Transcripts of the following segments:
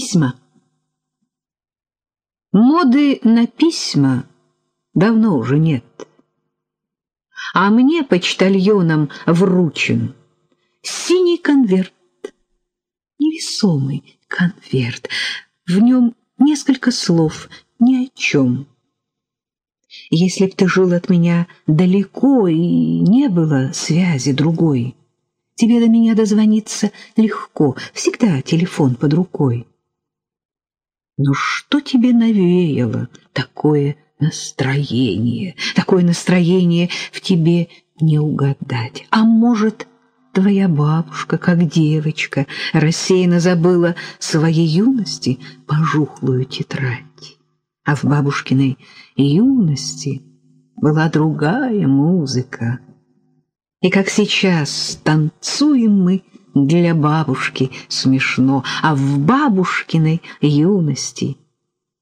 Письма. Моды на письма давно уже нет. А мне, почтальоном, вручен синий конверт. Невесомый конверт. В нем несколько слов, ни о чем. Если б ты жил от меня далеко и не было связи другой, тебе до меня дозвониться легко, всегда телефон под рукой. Но что тебе навеяло такое настроение? Такое настроение в тебе не угадать. А может, твоя бабушка, как девочка, рассеянно забыла своей юности пожухлую тетрадь. А в бабушкиной юности была другая музыка. И как сейчас танцуем мы для бабушки смешно, а в бабушкиной юности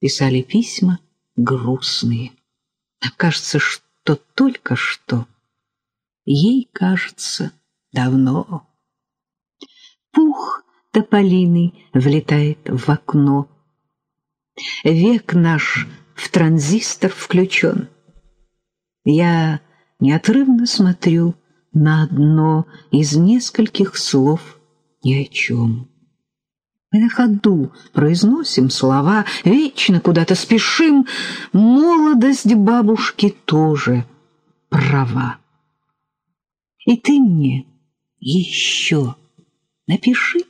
писали письма грустные. Кажется, что только что. Ей кажется давно. Пух тополиный влетает в окно. Век наш в транзистор включен. Я неотрывно смотрю на одно из нескольких слов ни о чем. Мы на ходу произносим слова, вечно куда-то спешим. Молодость бабушки тоже права. И ты мне еще напиши.